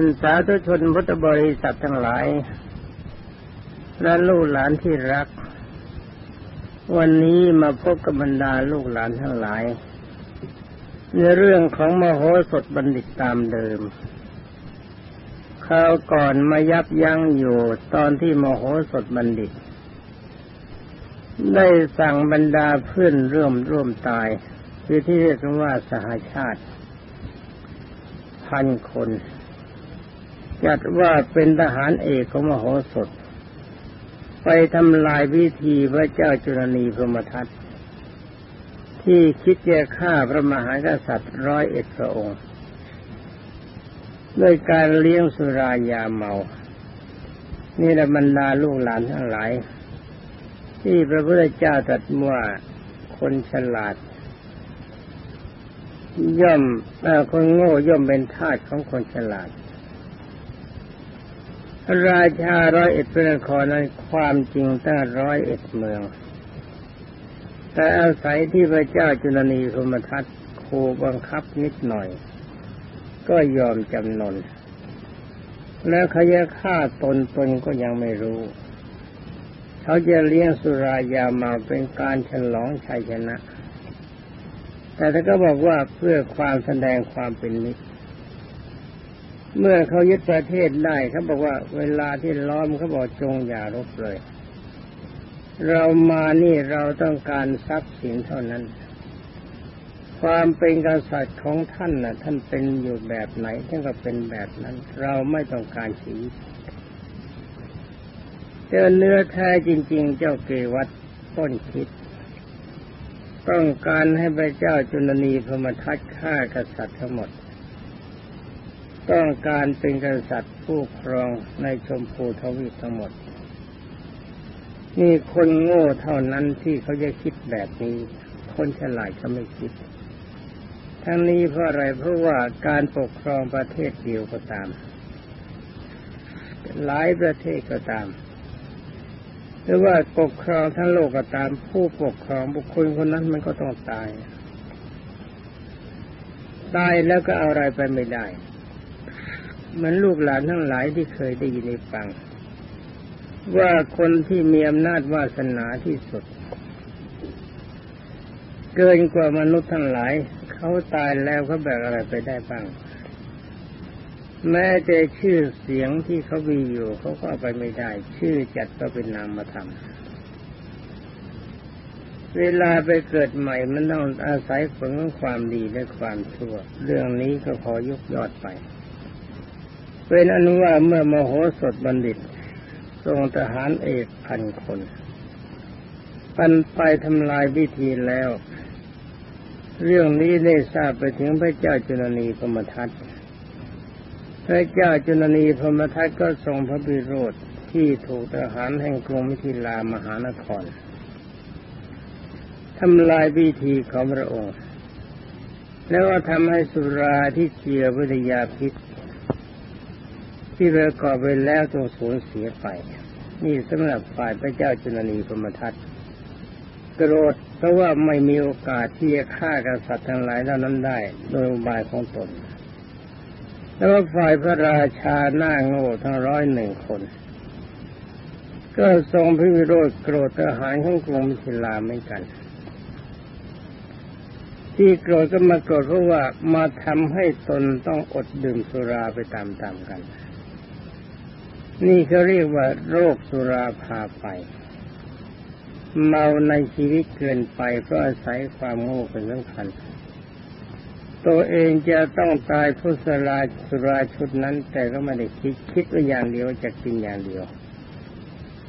อันสาธุชนพุทธบริษัททั้งหลาย และลูกหลานที่รัก วันนี้มาพบกับบรรดาลูกหลานทั้งหลาย ในเรื่องของมโหสถบัณฑิตตามเดิมคราวก่อนมายับยั้งอยู่ตอนที่มโหสถบัณฑิต ได้สั่งบรรดาเพื่อนร่วมร่วมตาย คือที่เรียกว่าสหาชาติ พันคน จัดว่าเป็นทหารเอกของมโหสถ ไปทำลายวิธีพระเจ้าจุลนีพรมทัตที่คิดจะฆ่าพระมหากษัตริย์ร้อยเอ็ดพระองค์ด้วยการเลี้ยงสุรายาเมา นี่แหละบรรดาลูกหลานทั้งหลาย ที่พระพุทธเจ้าตรัสว่าคนฉลาด ย่อมคนโง่ย่อมเป็นทาสของคนฉลาด ราชาร้อยเอ็ดพระนครนั้นความจริงตั้งร้อยเอ็ดเมือง แต่อาศัยที่พระเจ้าจุลนีพมทัตคบังคับนิดหน่อย ก็ยอมจำนน แล้วเขาจะฆ่าตนตนก็ยังไม่รู้ เขาจะเลี้ยงสุรายามาเป็นการฉลองชัยชนะ แต่ถ้าก็บอกว่าเพื่อความแสดงความเป็นมิตร เมื่อเขายึดประเทศได้เขาบอกว่าเวลาที่ล้อมเขาบอกจงอย่ารบเลย เรามานี่เราต้องการทรัพย์สินเท่านั้น ความเป็นกษัตริย์ของท่านน่ะ ท่านเป็นอยู่แบบไหนท่านก็เป็นแบบนั้น เราไม่ต้องการชีวิตเจอเนื้อแท้จริง ๆ เจ้าเกวัตต้นคิด ต้องการให้พระเจ้าจุลนีพมทัตฆ่ากษัตริย์ทั้งหมด ต้องการเป็นกษัตริย์ผู้ครองในชมพูทวีปทั้งหมดนี่คนโง่เท่านั้นที่เขาจะคิดแบบนี้ คนฉลาดเขาไม่คิด ทั้งนี้เพราะอะไรเพราะว่าการปกครองประเทศเดียวก็ตาม หลายประเทศก็ตาม หรือว่าปกครองทั้งโลกก็ตาม ผู้ปกครองบุคคลคนนั้นมันก็ต้องตาย ตายแล้วก็เอาอะไรไปไม่ได้ เหมือนลูกหลานทั้งหลายที่เคยได้ยินในฟัง ว่าคนที่มีอำนาจวาสนาที่สุด เกินกว่ามนุษย์ทั้งหลายเขาตายแล้วเขาแบกอะไรไปได้บ้าง แม้แต่ชื่อเสียงที่เขามีอยู่เขาก็เอาไปไม่ได้ ชื่อจัดก็เป็นนามธรรมเวลาไปเกิดใหม่มันต้องอาศัยผลของความดีและความชั่ว เรื่องนี้ก็ขอยกยอดไป เป็นอนุว่าเมื่อมโหสถบัณฑิตทรงทหารเอกพันคน ปันไปทำลายวิธีแล้ว เรื่องนี้ได้ทราบไปถึงพระเจ้าจุลนีพมทัตพระเจ้าจุลนีพมทัตก็ทรงพระบิโรธที่ถูกทหารแห่งกรุงมิถิลามหานครทำลายวิธีของพระองค์ แล้วก็ทำให้สุราที่เจียวิทยาพิษ ที่ประกอบไปแล้วต้องสูญเสียไป นี่สำหรับฝ่ายพระเจ้าจุลนีพมทัตโกรธเพราะว่าไม่มีโอกาสที่จะฆ่ากษัตริย์ทั้งหลายเหล่านั้นได้ โดยอุบายของตน แล้วฝ่ายพระราชาหน้าโง่ทั้งร้อยหนึ่งคน ก็ทรงพิวิโรธโกรธทหารของกรุงมิถิลาเหมือนกันที่โกรธก็มาโกรธเพราะว่ามาทำให้ตนต้องอดดื่มสุราไปตามๆกัน นี่เขาเรียกว่าโรคสุราพาไป เมาในชีวิตเกินไปเพราะอาศัยความโง่เป็นสำคัญ ตัวเองจะต้องตายพุสราสุราชุดนั้น แต่ก็ไม่ได้คิดคิดว่าอย่างเดียวจะกินอย่างเดียว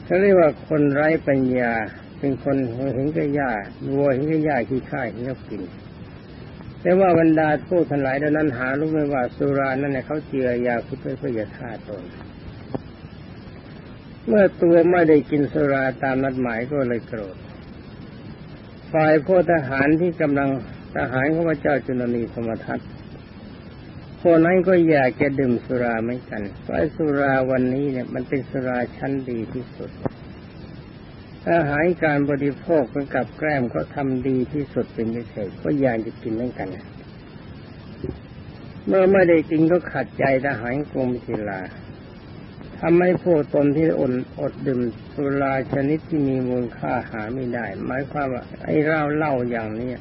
เขาเรียกว่าคนไร้ปัญญาเป็นคนเห็นก็ยาวัวเห็นก็ยาขี้ข้าเห็นก็กินแต่ว่าบรรดาผู้ทั้งหลายดังนั้นหารู้ไหมว่าสุรานั้นเนี่ยเขาเจือยาพิษเพื่อจะฆ่าตน เมื่อตัวไม่ได้กินสุราตามนัดหมายก็เลยโกรธ ฝ่ายพวกทหารที่กำลังทหารของพระเจ้าจุลนีสมทัตพวกนั้นก็อยากจะดื่มสุราเหมือนกันเพราะสุราวันนี้เนี่ยมันเป็นสุราชั้นดีที่สุด อาหารการบริโภคเป็นกับแกล้มเขาทาดีที่สุดเป็นพิเศษก็อยากจะกินเหมือนกัน เมื่อไม่ได้กินก็ขัดใจทหารกรมศิลา ทำให้พวกตนที่อดอดดื่มสุราชนิดที่มีมูลค่าหาไม่ได้ หมายความว่าไอ้เหล้าเหล้าอย่างนี้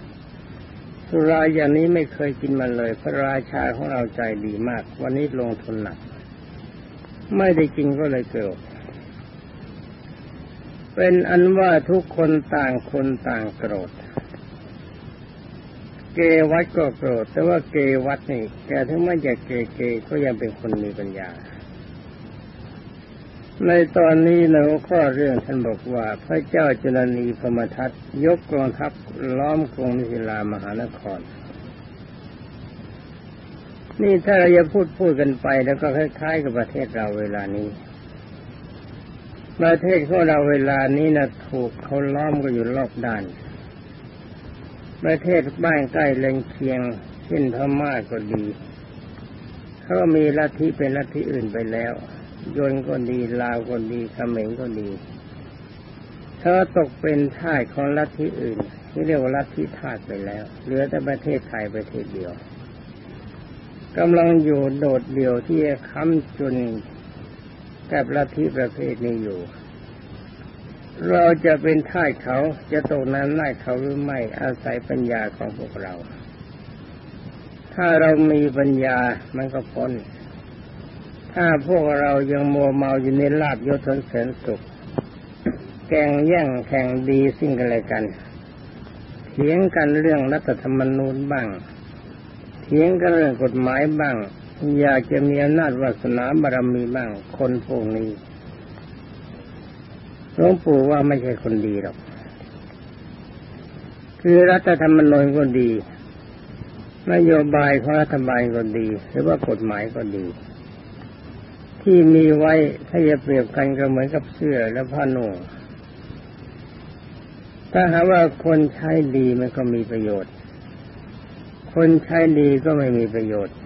สุราอย่างนี้ไม่เคยกินมาเลย พระราชาของเราใจดีมาก วันนี้ลงทุนหนัก ไม่ได้กินก็เลยเกิดเป็นอันว่าทุกคนต่างคนต่างโกรธ เกวัดก็โกรธ แต่ว่าเกวัดนี่แกถึงไม่จะเกเกก็ยังเป็นคนมีปัญญา ในตอนนี้ในหัวข้อเรื่องท่านบอกว่า พระเจ้าจุลนีพมทัตยกกองทัพล้อมกรุงมิถิลามหานคร นี่ถ้าเราจะพูดพูดกันไป แล้วก็คล้ายๆกับประเทศเราเวลานี้ ประเทศของเราเวลานี้นะถูกเขาล้อมก็อยู่รอบด้าน ประเทศบ้านใกล้เลงเคียงเช่นพม่าก็ดีเขามีลัทธิเป็นลัทธิอื่นไปแล้ว ยนก็ดี ลาวก็ดีเขมรก็ดี เธอตกเป็นท่าของลัทธิอื่น ที่เรียกว่าลัทธิทาสไปแล้ว เหลือแต่ประเทศไทยประเทศเดียวกำลังอยู่โดดเดี่ยวที่ค้ำจุนกับลัทธิประเภทนี้อยู่ เราจะเป็นท่ายเขาจะตกนั้นไล่เขาหรือไม่อาศัยปัญญาของพวกเรา ถ้าเรามีปัญญามันก็พ้น ถ้าพวกเรายังมัวเมาอยู่ในลาบยศทนเสรนสุข แกงแย่งแข่งดีสิ่งกันอะไรกัน เถียงกันเรื่องรัฐธรรมนูญบ้าง เถียงกันเรื่องกฎหมายบ้าง อยากจะมีอำนาจวาสนาบารมีบ้าง คนพวกนี้หลวงปู่ว่าไม่ใช่คนดีหรอก คือรัฐธรรมนูญก็ดี นโยบายของรัฐบาลก็ดี หรือว่ากฎหมายก็ดี ที่มีไว้ถ้าจะเปรียบกันก็เหมือนกับเสื้อและผ้านุ่งถ้าหาว่าคนใช้ดีมันก็มีประโยชน์ คนใช้ดีก็ไม่มีประโยชน์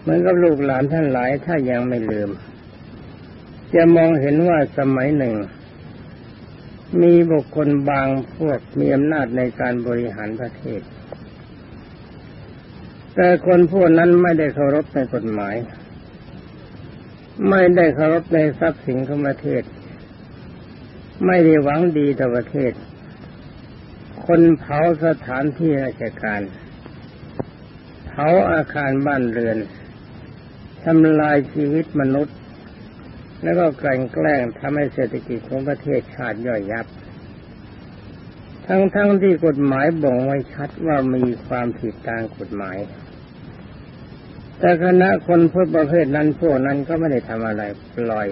เหมือนกับลูกหลานท่านหลายถ้ายังไม่ลืม จะมองเห็นว่าสมัยหนึ่ง มีบุคคลบางพวกมีอำนาจในการบริหารประเทศ แต่คนพวกนั้นไม่ได้เคารพในกฎหมาย ไม่ได้เคารพในทรัพย์สินของประเทศ ไม่ได้หวังดีต่อประเทศ คนเผาสถานที่ราชการ เผาอาคารบ้านเรือนทำลายชีวิตมนุษย์ แล้วก็แกล้งแกล้งทำให้เศรษฐกิจของประเทศชาติย่อยยับ ทั้งๆทที่กฎหมายบอกไว้ชัดว่ามีความผิดตามกฎหมาย แต่คณะคนพูดประเภทนั้นพวกนั้นก็ไม่ได้ทำอะไรปล่อย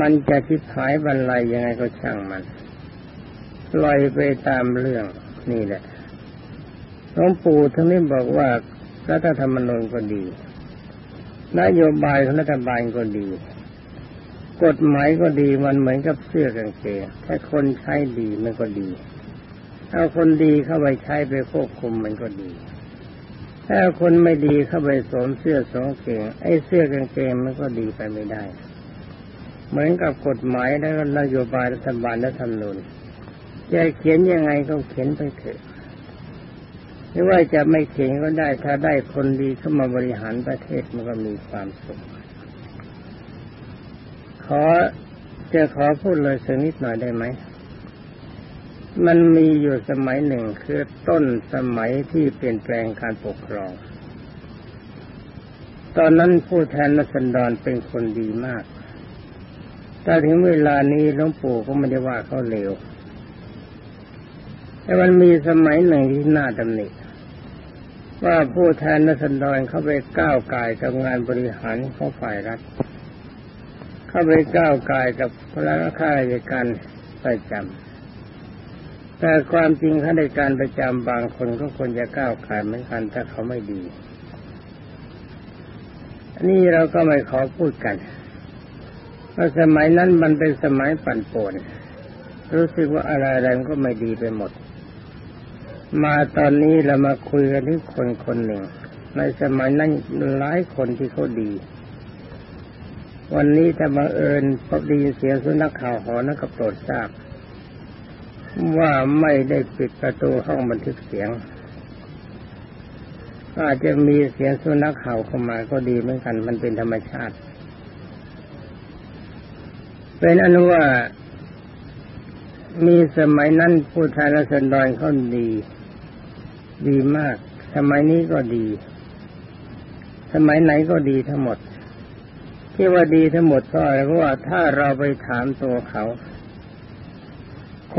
มันจะคิดหายบรรลัยยังไงก็ช่างมันปล่อยไปตามเรื่องนี่แหละหลวงปู่ทั้งนี้บอกว่ารัฐธรรมนูญก็ดี นโยบายของรัฐบาลก็ดี กฎหมายก็ดีมันเหมือนกับเสื้อกางเกงถ้าคนใช้ดีมันก็ดีถ้าคนดีเข้าไปใช้ไปควบคุมมันก็ดี ถ้าคนไม่ดีเข้าไปสวมเสื้อสองเกงไอ้เสื้อกางเกงมันก็ดีไปไม่ได้ เหมือนกับกฎหมายแล้วนโยบายรัฐบาลและทำนูนจะเขียนยังไงก็เขียนไปเถอะไม่ว่าจะไม่เข่งก็ได้ ถ้าได้คนดีเข้ามาบริหารประเทศมันก็มีความสุขขอจะขอพูดเลยสักนิดหน่อยได้ไหม มันมีอยู่สมัยหนึ่งคือต้นสมัยที่เปลี่ยนแปลงการปกครอง ตอนนั้นผู้แทนรัศดรเป็นคนดีมาก แต่ถึงเวลานี้หลวงปู่ก็ไม่ได้ว่าเขาเลว แต่มันมีสมัยหนึ่งที่น่าดำเนิว่าผู้แทนนัสดรเข้าไปก้าวไก่กับงานบริหารของฝ่ายรัฐ เข้าไปก้าวไก่กับพระข้าราชการประจำ แต่ความจริงข้าราชการประจำบางคนก็ควรจะก้าวไก่เหมือนกันถ้าเขาไม่ดีอันนี้เราก็ไม่ขอพูดกันเพราะสมัยนั้นมันเป็นสมัยปั่นป่วนรู้สึกว่าอะไรๆก็ไม่ดีไปหมด มาตอนนี้เรามาคุยกันที่คนคนหนึ่ง ในสมัยนั้นหลายคนที่เขาดี วันนี้ถ้าบังเอิญพบดีเสียงสุนัขข่าวหอนักก็โปรดทราบ ว่าไม่ได้ปิดประตูห้องบันทึกเสียง อาจจะมีเสียงสุนัขเห่าเข้ามาก็ดีเหมือนกัน มันเป็นธรรมชาติ เป็นอนุว่ามีสมัยนั้นผู้ชายละสันดอนเขาดี ดีมาก สมัยนี้ก็ดี สมัยไหนก็ดีทั้งหมดที่ว่าดีทั้งหมดเพราะอะไรเพราะว่าถ้าเราไปถามตัวเขา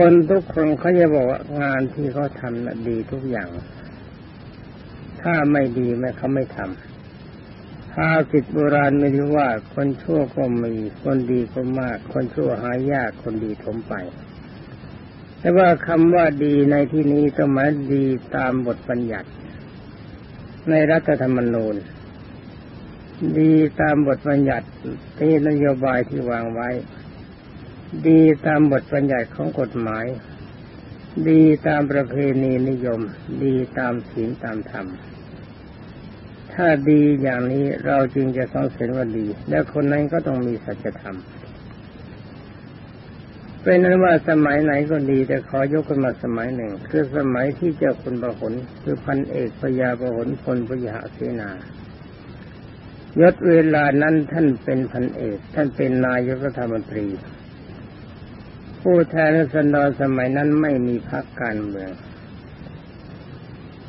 คนทุกคนเขาจะบอกว่างานที่เขาทำนะดีทุกอย่าง ถ้าไม่ดีแม่เขาไม่ทำภาสิทโบราณไม่รู้ว่า คนชั่วก็มีคนดีก็มาก คนชั่วหายากคนดีถมไป แต่ว่าคำว่าดีในที่นี้ต้องหมายดีตามบทบัญญัติ ในรัฐธรรมนูญดีตามบทบัญญัติที่นโยบายที่วางไว้ ดีตามบทบัญญัติของกฎหมาย ดีตามประเพณีนิยม ดีตามศีลตามธรรม ถ้าดีอย่างนี้เราจึงจะต้องเห็นว่าดี และคนนั้นก็ต้องมีสัจธรรมเป็นนั้นว่าสมัยไหนก็ดีแต่ขอยกขึ้นมาสมัยหนึ่ง คือสมัยที่เจ้าคุณประหลคือพันเอกพญาประหลพลพยาเสนายศเวลานั้นท่านเป็นพันเอก ท่านเป็นนายกรัฐมนตรี ผู้แทนรัศดรสมัยนั้นไม่มีพรรคการเมือง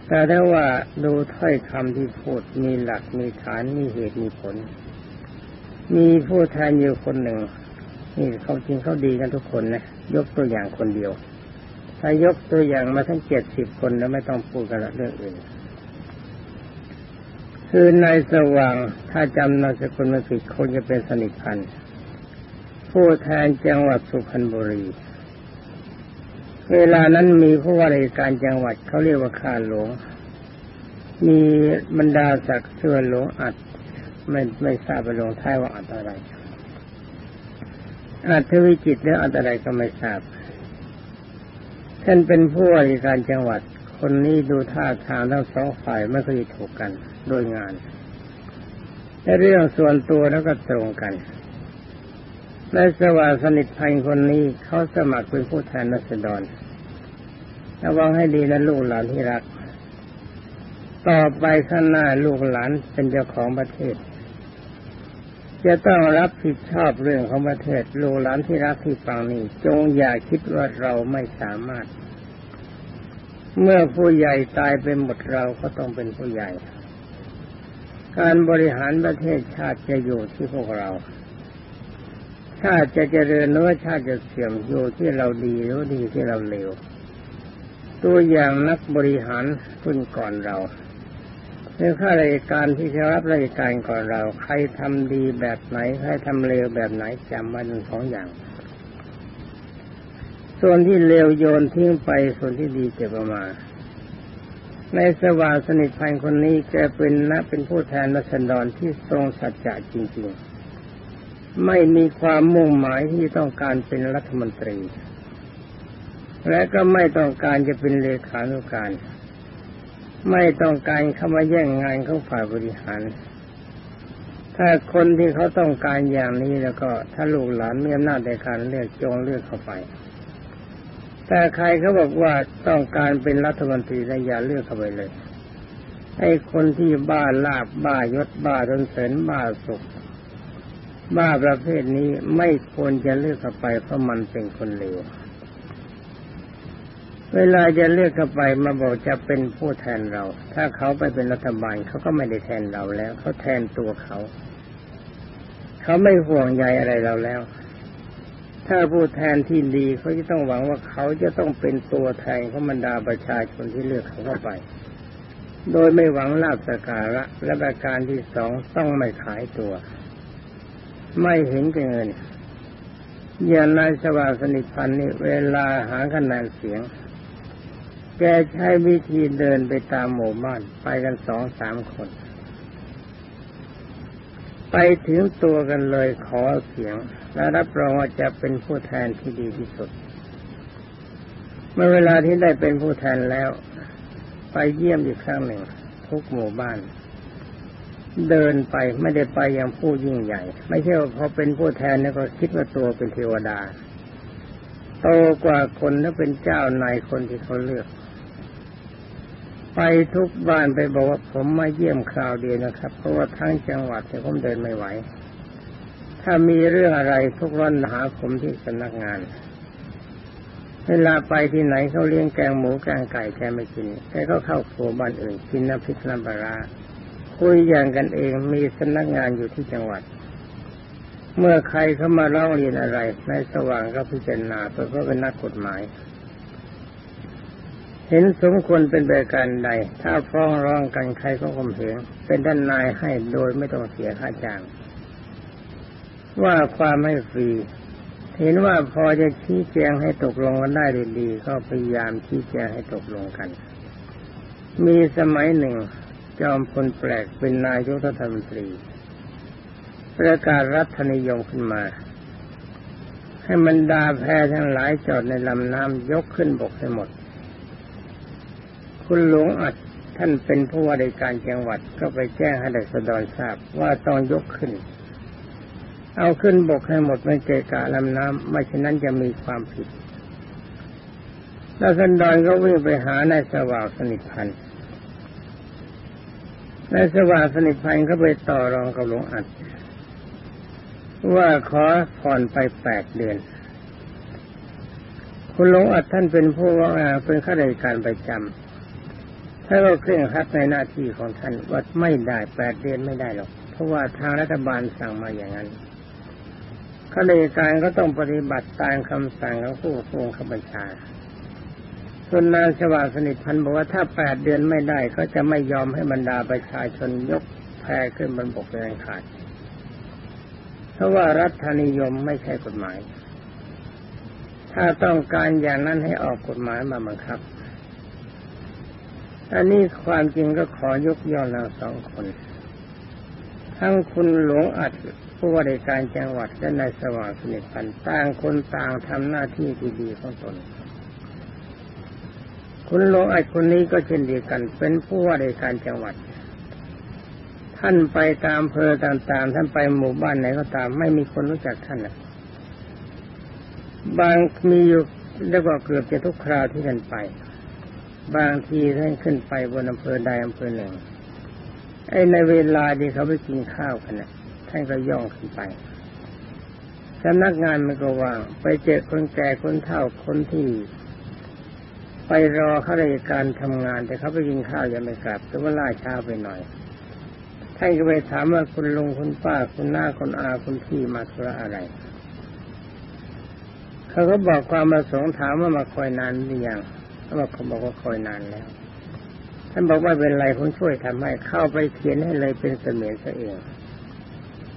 แต่ถ้าว่าดูถ้อยคำที่พูดมีหลักมีฐานมีเหตุมีผล มีผู้แทนอยู่คนหนึ่งนี่เขาจริงเขาดีกันทุกคนนะยกตัวอย่างคนเดียว ถ้ายกตัวอย่างมาทั้งเจ็ดสิบคนแล้วไม่ต้องพูดกันละเรื่องอื่นคือนายสว่างถ้าจำนามสกุลไม่ผิดคงจะเป็นสนิทพันธ์ ผู้แทนจังหวัดสุพรรณบุรี เวลานั้นมีผู้ว่าราชการจังหวัดเขาเรียกว่าข้าหลวง มีบรรดาศักดิ์เสื่อหลวงอัดไม่ไม่ทราบไปหลงท้ายว่าอัดอะไรอัดทวิจิตแล้วอัดอะไรก็ไม่ทราบ ท่านเป็นผู้ว่าราชการจังหวัด คนนี้ดูท่าทางทั้งสองฝ่ายไม่เคยถูกกันโดยงานในเรื่องส่วนตัวแล้วก็ตรงกัน ในสวาสนิทพันคนนี้เขาสมัครเป็นผู้แทนรัศดรระวังให้ดีนะลูกหลานที่รัก ต่อไปข้างหน้าลูกหลานเป็นเจ้าของประเทศ จะต้องรับผิดชอบเรื่องของประเทศ ลูกหลานที่รักที่ฟังนี้ จงอย่าคิดว่าเราไม่สามารถ เมื่อผู้ใหญ่ตายไปหมดเราก็ต้องเป็นผู้ใหญ่ การบริหารประเทศชาติจะอยู่ที่พวกเรา ชาติจะเจริญหรือว่าชาติจะเสื่อมอยู่ที่เราดีหรือดีที่เราเลวตัวอย่างนักบริหารขึ้นก่อนเราในข้าราชการที่จะรับราชการก่อนเรา ใครทำดีแบบไหน ใครทำเลวแบบไหนจำไว้ทั้งสองอย่าง ส่วนที่เลวโยนทิ้งไปส่วนที่ดีเก็บมา ในสว่างสนิทพันคนนี้แกเป็นนะเป็นผู้แทนรัศดรที่ทรงสัจจะจริง ๆ ไม่มีความมุ่งหมายที่ต้องการเป็นรัฐมนตรี และก็ไม่ต้องการจะเป็นเลขานุการ ไม่ต้องการเข้ามาแย่งงานเของฝ่ายบริหาร ถ้าคนที่เขาต้องการอย่างนี้แล้วก็ถ้าลูกหลานมีอำนาจในการเลือกจงเลือกเข้าไป แต่ใครเขาบอกว่าต้องการเป็นรัฐมนตรีแล้วอย่าเลือกเข้าไปเลยไอ้คนที่บ้าลาบบ้ายศบ้าทนเสริญบ้าสุข บ้าประเภทนี้ไม่ควรจะเลือกเข้าไปเพราะมันเป็นคนเลวเวลาจะเลือกเข้าไปมาบอกจะเป็นผู้แทนเรา ถ้าเขาไปเป็นรัฐบาลเขาก็ไม่ได้แทนเราแล้ว เขาแทนตัวเขา เขาไม่ห่วงใยอะไรเราแล้ว ถ้าผู้แทนที่ดีเขาจะต้องหวังว่าเขาจะต้องเป็นตัวแทนของบรรดาประชาชนที่เลือกเขาเข้าไป โดยไม่หวังลาบสการะและประการที่สองต้องไม่ขายตัว ไม่เห็นแกเงิน อย่างนายสว่างสนิทพันนี่เวลาหาคะแนนเสียง แกใช้วิธีเดินไปตามหมู่บ้าน ไปกันสองสามคน ไปถึงตัวกันเลยขอเสียง และรับรองว่าจะเป็นผู้แทนที่ดีที่สุด เมื่อเวลาที่ได้เป็นผู้แทนแล้ว ไปเยี่ยมอีกครั้งหนึ่ง ทุกหมู่บ้าน เดินไปไม่ได้ไปอย่างผู้ยิ่งใหญ่ ไม่ใช่ว่าพอเป็นผู้แทนแล้วก็คิดว่าตัวเป็นเทวดา โตกว่าคนแล้วเป็นเจ้านายคนที่เขาเลือก ไปทุกบ้านไปบอกว่าผมมาเยี่ยมคราวเดียวนะครับ เพราะว่าทั้งจังหวัดเนี่ยผมเดินไม่ไหว ถ้ามีเรื่องอะไรทุกวันหาผมที่สำนักงานเวลาไปที่ไหนเขาเลี้ยงแกงหมูแกงไก่แกไม่กินแกก็เข้าครัวบ้านอื่นกินน้ำพริกน้ำปลา คุยอย่างกันเองมีสำนักงานอยู่ที่จังหวัด เมื่อใครเข้ามาร้องเรียนอะไรในสว่างก็พิจารณาตัวก็เป็นนักกฎหมาย เห็นสมควรเป็นแบบการใด ถ้าฟ้องร้องกันใครก็ข่มเหงเป็นด้านนายให้โดยไม่ต้องเสียค่าจ้าง ว่าความไม่ฟรีเห็นว่าพอจะชี้แจงให้ตกลงกันได้ดีๆก็พยายามชี้แจงให้ตกลงกัน มีสมัยหนึ่ง จอมพลแปลกเป็นนายกรัฐมนตรี ประกาศรัฐนิยมขึ้นมา ให้มันดาแพทั้งหลายจอดในลำน้ำยกขึ้นบกให้หมด คุณหลวงอัดท่านเป็นผู้ว่าราชการจังหวัดก็ไปแจ้งให้เด็กสดรทราบว่าต้องยกขึ้น เอาขึ้นบกให้หมดไม่เกะกะลำน้ำไม่ฉะนั้นจะมีความผิดแล้วสันดอนก็วิ่งไปหานายสว่างสนิทพันธ์ นายสว่างสนิทพันธ์ก็ไปต่อรองกับหลวงอัดว่าขอผ่อนไปแปดเดือน คุณหลวงอัดท่านเป็นผู้ว่าเป็นข้าราชการประจำถ้าเราเคร่งครัดในหน้าที่ของท่านว่าไม่ได้แปดเดือนไม่ได้หรอก เพราะว่าทางรัฐบาลสั่งมาอย่างนั้นข้าราชการก็ต้องปฏิบัติตามคำสั่งของผู้ทรงคำบัญชา ส่วนนางสว่างสนิทพันบอกว่าถ้าแปดเดือนไม่ได้เขาจะไม่ยอมให้บรรดาประชาชนยกแพขึ้นบนบกเป็นอันขาดเพราะว่ารัฐนิยมไม่ใช่กฎหมาย ถ้าต้องการอย่างนั้นให้ออกกฎหมายมาบังคับ อันนี้ความจริงก็ขอยกย่องเราสองคน ทั้งคุณหลวงอัดผู้ว่าราชการจังหวัดและนายสว่างสนิทพันต่างคนต่างทำหน้าที่ที่ดีของตน คุณหลวงไอัดคนนี้ก็เช่นเดียวกัน เป็นผู้ว่าราชการจังหวัด ท่านไปตามอำเภอต่างๆ ท่านไปหมู่บ้านไหนก็ตาม ไม่มีคนรู้จักท่านนะบางมีอยู่แล้วก็เกือบจะทุกคราวที่ท่านไป บางทีท่านขึ้นไปบนอำเภอใดอำเภอหนึ่งไอ้ในเวลาที่เขาไปกินข้าวกันนะท่านก็ย่องขึ้นไปสำนักงานมันก็ว่าง ไปเจอคนแก่คนเฒ่าคนที่ ไปรอข้าราชการทำงาน แต่เขาไปกินข้าวยังไม่กลับแต่ว่าล่าช้าไปหน่อยท่านก็ไปถามว่าคุณลุงคุณป้าคุณหน้าคุณอาคุณพี่มาธุระอะไร เขาก็บอกความประสงค์ถามว่ามาคอยนานหรือยังเขาบอกเขาบอกว่าคอยนานแล้ว ท่านบอกว่าเป็นไรคุณช่วยทำให้เข้าไปเขียนให้เลยเป็นเสมียนซะเอง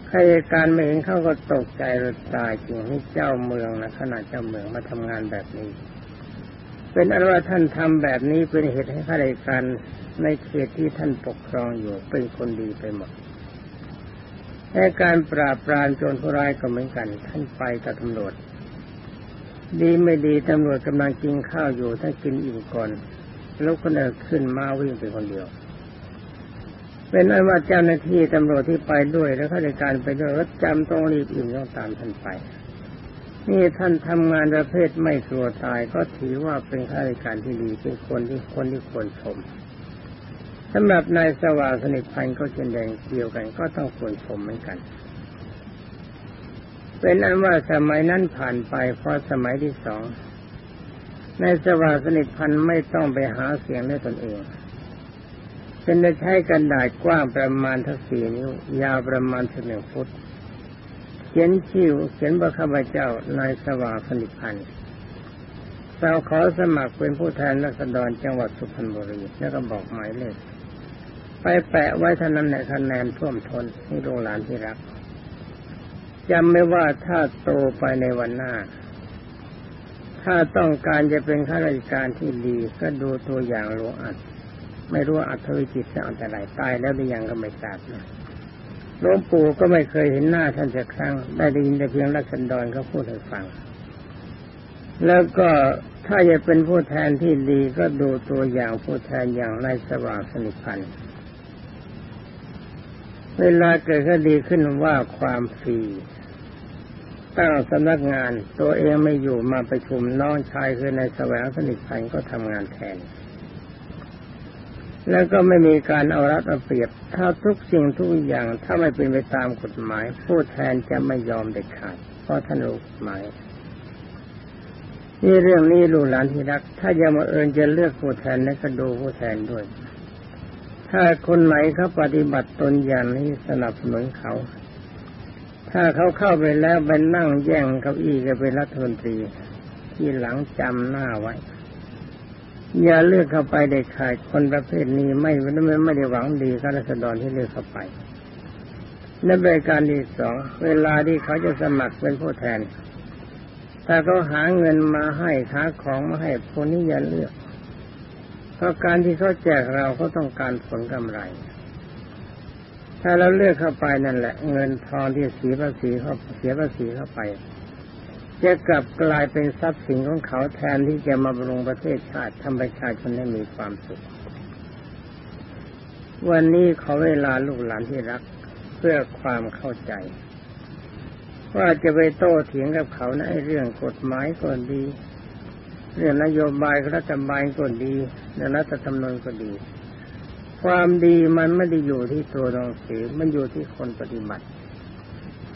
ใครการไม่เห็นเขาก็ตกใจระตายจริงให้เจ้าเมืองนะขนาดเจ้าเมืองมาทำงานแบบนี้ เป็นอันว่าท่านทำแบบนี้เป็นเหตุให้ข้าราชการในเขตที่ท่านปกครองอยู่เป็นคนดีไปหมดแต่การปราบปรามโจรผู้ร้ายก็เหมือนกัน ท่านไปกับตำรวจ ดีไม่ดีตำรวจกำลังกินข้าวอยู่ท่านกินอิ่มก่อนแล้วก็เดินขึ้นมาวิ่งไปคนเดียว เป็นอันว่าเจ้าหน้าที่ตำรวจที่ไปด้วย แล้วข้าราชการไปด้วยก็จำต้องรีบอิ่มต้องตามท่านไป นี่ท่านทำงานประเภทไม่กลัวตายก็ถือว่าเป็นข้าราชการที่ดีเป็นคนที่คนที่ควรชมสำหรับนายสว่างสนิทพันธ์ก็เช่นเดียวเกี่ยวกันก็ต้องควรชมเหมือนกัน เป็นอันว่าสมัยนั้นผ่านไปพอสมัยที่สองนายสว่างสนิทพันธ์ไม่ต้องไปหาเสียงด้วยตนเองเป็นได้ใช้กันดาษกว้างประมาณทั้งสี่นิ้วยาวประมาณถึงหนึ่งฟุต เขียนชื่อเขียนว่าข้าพเจ้านายสว่างสนิพันธ์เราขอสมัครเป็นผู้แทนรัษฎรจังหวัดสุพรรณบุรีแล้วก็บอกหมายเลขไปแปะไว้ท่านั้นแหละคะแนนท่วมทนที่โรงหลานที่รักจำไม่ว่าถ้าโตไปในวันหน้า ถ้าต้องการจะเป็นข้าราชการที่ดี ก็ดูตัวอย่างหลวงอัด ไม่รู้อัตวิจิตจะอันตรายตายแล้วหรือยังก็ไม่ทราบนะ หลวงปู่ก็ไม่เคยเห็นหน้าท่านสักครั้ง ได้ได้ยินแต่เพียงรัศดรเขาพูดให้ฟัง แล้วก็ถ้าจะเป็นผู้แทนที่ดีก็ดูตัวอย่างผู้แทนอย่างนายสว่างสนิทพันธ์เวลาเกิดคดีขึ้นว่าความฟรีตั้งสำนักงานตัวเองไม่อยู่มาประชุมน้องชายคือในแสวงสนิทพันธ์ก็ทำงานแทน แล้วก็ไม่มีการเอารัดเอาเปรียบ ถ้าทุกสิ่งทุกอย่างถ้าไม่เป็นไปตามกฎหมาย ผู้แทนจะไม่ยอมเด็ดขาดเพราะท่านรู้กฎหมายนี่เรื่องนี้ลูกหลานที่รัก ถ้ายังมาเอิญจะเลือกผู้แทนแล้วก็ดูผู้แทนด้วย ถ้าคนไหนเขาปฏิบัติตนอย่างนี้สนับสนุนเขา ถ้าเขาเข้าไปแล้วไปนั่งแย่งเก้าอี้ก็เป็นรัฐมนตรี ที่หลังจำหน้าไว้ อย่าเลือกเข้าไปเด็ดขาดคนประเภทนี้ไม่ไม่ไม่ได้หวังดีข้าราษฎรที่เลือกเข้าไปนั่นเป็นการที่สองเวลาที่เขาจะสมัครเป็นผู้แทน ถ้าเขาหาเงินมาให้หาของมาให้คนนี้อย่าเลือก เพราะการที่เขาแจกเราเขาต้องการผลกำไร ถ้าเราเลือกเข้าไปนั่นแหละ เงินทองที่เสียภาษีเขาเสียภาษีเข้าไป จะกลับกลายเป็นทรัพย์สินของเขาแทนที่จะมาบำรุงประเทศชาติทำประชาชนให้มีความสุข วันนี้ขอเวลาลูกหลานที่รักเพื่อความเข้าใจว่าจะไปโต้เถียงกับเขาในเรื่องกฎหมายก็ดี เรื่องนโยบายรัฐบาลก็ดีเรื่องรัฐธรรมนูญก็ดี ความดีมันไม่ได้อยู่ที่ตัวหนังสือมันอยู่ที่คนปฏิบัติ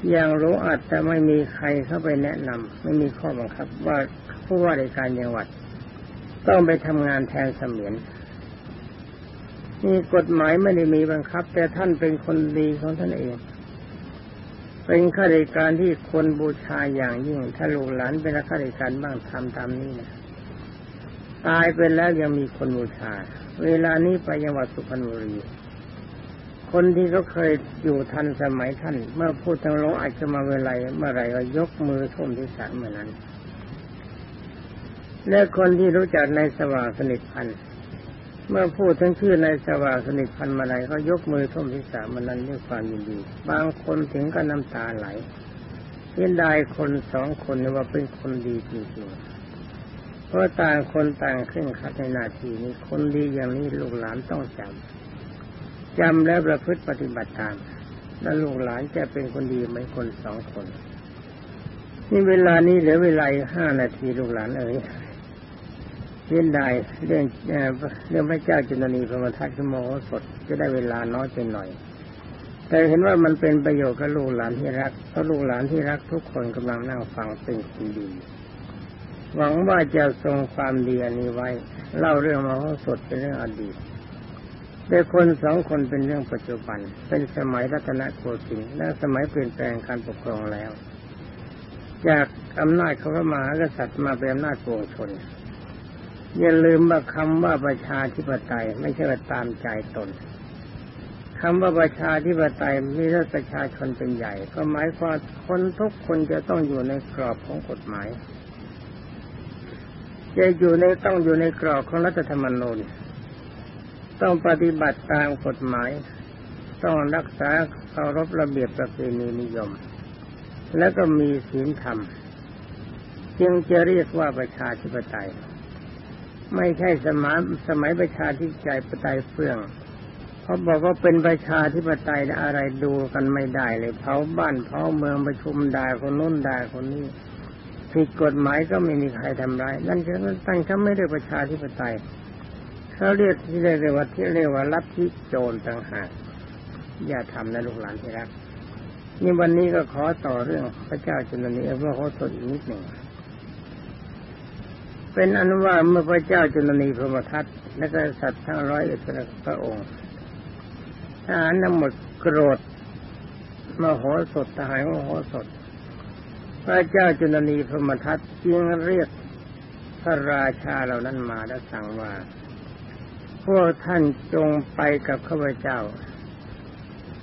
อย่างรู้อาจจะไม่มีใครเข้าไปแนะนำไม่มีข้อบังคับ ว่าผู้ว่าราชการจังหวัด ต้องไปทำงานแทนเสมียนนี่กฎหมายไม่ได้มีบังคับ แต่ท่านเป็นคนดีของท่านเอง เป็นข้าราชการที่คนบูชาอย่างยิ่ง ถ้าลูกหลานเป็นข้าราชการบ้างทำตามนี้นะตายไปแล้วยังมีคนบูชา เวลานี้ไปจังหวัดสุพรรณบุรี คนที่เขาเคยอยู่ทันสมัยท่าน เมื่อพูดทางโลอาจจะมาเวลาเมื่อไรก็ยกมือท่วมที่สารเมื่อนั้น และคนที่รู้จักในสว่างสนิทพันธ์เมื่อพูดทั้งชื่อในสว่างสนิทพันธ์มาไรก็ยกมือท่วมที่สารเมื่อนั้นด้วยความยินดี บางคนถึงก็น้ำตาไหลเห็นได้คนสองคนว่าเป็นคนดีจริงๆเพราะต่างคนต่างเคร่งคัดในนาทีนี้คนดีอย่างนี้ลูกหลานต้องจำ จำแล้วประพฤติปฏิบัติตาม แล้วลูกหลานจะเป็นคนดีเหมือนคนสองคน นี่เวลานี้เหลือเวลาห้านาทีลูกหลานเอ๋ยเล่อนได้เรื่องเรื่องพระเจ้าจุลนีพระมทัตขโมสดจะได้เวลาน้อยไปหน่อย แต่เห็นว่ามันเป็นประโยชน์กับลูกหลานที่รักเพราะลูกหลานที่รักทุกคนกำลังนั่งฟังเป็นคนดี หวังว่าจะทรงความดีอันนี้ไว้ เล่าเรื่องมโหสถเป็นเรื่องอดีต แต่คนสองคนเป็นเรื่องปัจจุบัน เป็นสมัยรัตนโกสินทร์และสมัยเปลี่ยนแปลงการปกครองแล้ว จากอำนาจเขาก็มากษัตริย์มาเป็นอำนาจปวงชน อย่าลืมว่าคำว่าประชาธิปไตยไม่ใช่ว่าตามใจตนคำว่าประชาธิปไตยมีรัฐประชาชนเป็นใหญ่ ก็หมายความคนทุกคนจะต้องอยู่ในกรอบของกฎหมายจะอยู่ในต้องอยู่ในกรอบของรัฐธรรมนูญ ต้องปฏิบัติตามกฎหมาย ต้องรักษาเคารพระเบียบประเพณีนิยม แล้วก็มีศีลธรรมจึงจะเรียกว่าประชาธิปไตย ไม่ใช่สมัยสมัยประชาธิปไตยปไตยเฟื่องเขาบอกว่าเป็นประชาธิปไตยอะไรดูกันไม่ได้เลยเผาบ้านเผาเมืองประชุมด่าคนนู้นด่าคนนี้ผิดกฎหมายก็ไม่มีใครทำร้ายนั่นคือตั้งเขาไม่ได้ประชาธิปไตย เขาเรียกที่เรียกว่าที่เรียกว่าลัทธิโจรต่างหากอย่าทำนะลูกหลานที่รักนี่วันนี้ก็ขอต่อเรื่องพระเจ้าจุลนีเพื่อขอสดอีกนิดหนึ่งเป็นอนุว่าเมื่อพระเจ้าจุลนีพระมทัตและก็สัตว์ทั้งร้อยเอ็ดพระองค์ทหารทั้งหมดโกรธมโหสถทหารมโหสถ พระเจ้าจุลนีพระมทัตจึงเรียกพระราชาเหล่านั้นมาและสั่งว่า พวกท่านจงไปกับข้าพเจ้า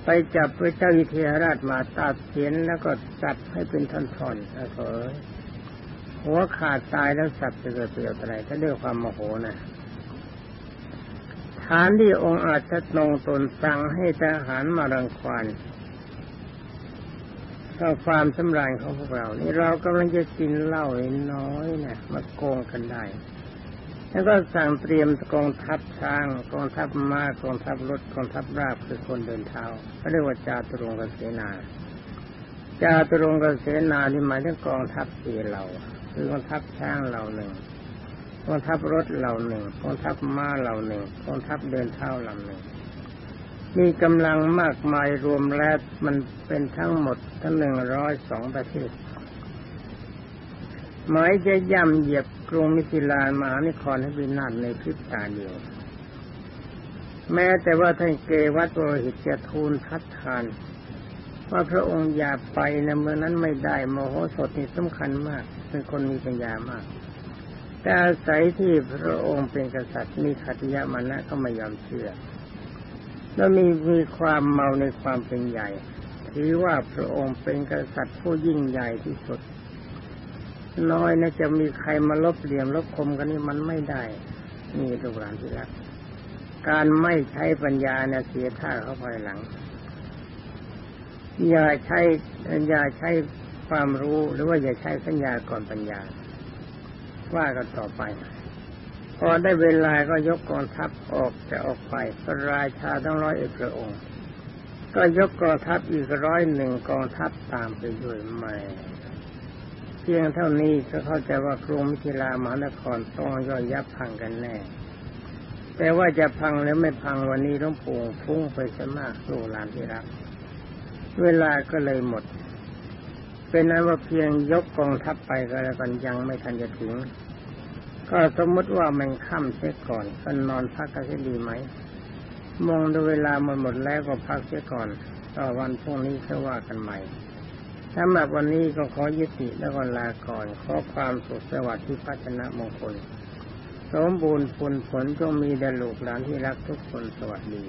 ไปจับพระเจ้าวิเทหราชมาตัดเสียนแล้วก็จับให้เป็นท่อนๆแล้วก็หัวขาดตายแล้วสับจะเกิดเปลี่ยวอะไรถ้าเรื่องความโมโหนะฐานที่องค์อาจจะตรงตนสั่งให้ทหารมารังควานก็ความสำราญของพวกเรา นี่เรากำลังจะกินเหล้าน้อยนะมาโกงกันได้ แล้วก็สั่งเตรียมกองทัพช้างกองทัพม้ากองทัพรถกองทัพราบคือคนเดินเท้าเขาเรียกว่าจาตุรงกเสนา จาตุรงกเสนานี่หมายถึงกองทัพสี่เหล่าคือกองทัพช้างเหล่าหนึ่งกองทัพรถเหล่าหนึ่งกองทัพม้าเหล่าหนึ่งกองทัพเดินเท้าเหล่าหนึ่ง มีกำลังมากมายรวมแล้วมันเป็นทั้งหมดทั้งหนึ่งร้อยสองประเทศหมายจะย่ำเหยียบ รุงมิถิลานมหานครให้วินาศในพริบตาเดียว แม้แต่ว่าท่านเกวัตโรหิตจะทูลทัดทาน ว่าพระองค์อย่าไปนะเมื่อนั้นไม่ได้โมโหสดนี่สำคัญมาก เป็นคนมีปัญญามาก แต่อาศัยที่พระองค์เป็นกษัตริย์มีขัติยามานะก็ไม่ยอมเชื่อ แล้วมีมีความเมาในความเป็นใหญ่ถือว่าพระองค์เป็นกษัตริย์ผู้ยิ่งใหญ่ที่สุด น้อยนะจะมีใครมาลบเหลี่ยมลบคมกันนี่มันไม่ได้ นี่ลูกหลานที่รัก การไม่ใช้ปัญญาเนี่ยเสียท่าเขาภายหลัง อย่าใช้อย่าใช้ความรู้หรือว่าอย่าใช้สัญญาก่อนปัญญา ว่ากันต่อไปพอได้เวลาก็ยกกองทัพออกจะออกไปพระราชาต้งร้อยเอกพระองค์ ก็ยกกองทัพอีกร้อยหนึ่งกองทัพตามไปด้วยไม่ เพียงเท่านี้ก็เข้าใจว่ากรุงมิถิลามหานครต้องย่อยยับพังกันแน่ แต่ว่าจะพังหรือไม่พังวันนี้หลวงปู่ฟุ้งไปซะมากลูกหลานที่รัก เวลาก็เลยหมด เป็นนั้นว่าเพียงยกกองทัพไปก็แล้วกันยังไม่ทันจะถึง ก็สมมติว่ามันค่ำเสียก่อนก็นอนพักกันจะดีไหม มองดูเวลามันหมดแล้วก็พักเสียก่อน ต่อวันพรุ่งนี้ค่อยว่ากันใหม่ สำหรับวันนี้ก็ขอยุติและก็ลาก่อน ขอความสุขสวัสดิ์ที่พัฒนามงคล สมบูรณ์ผลผลจงมีแด่ลูกหลานที่รักทุกคนสวัสดี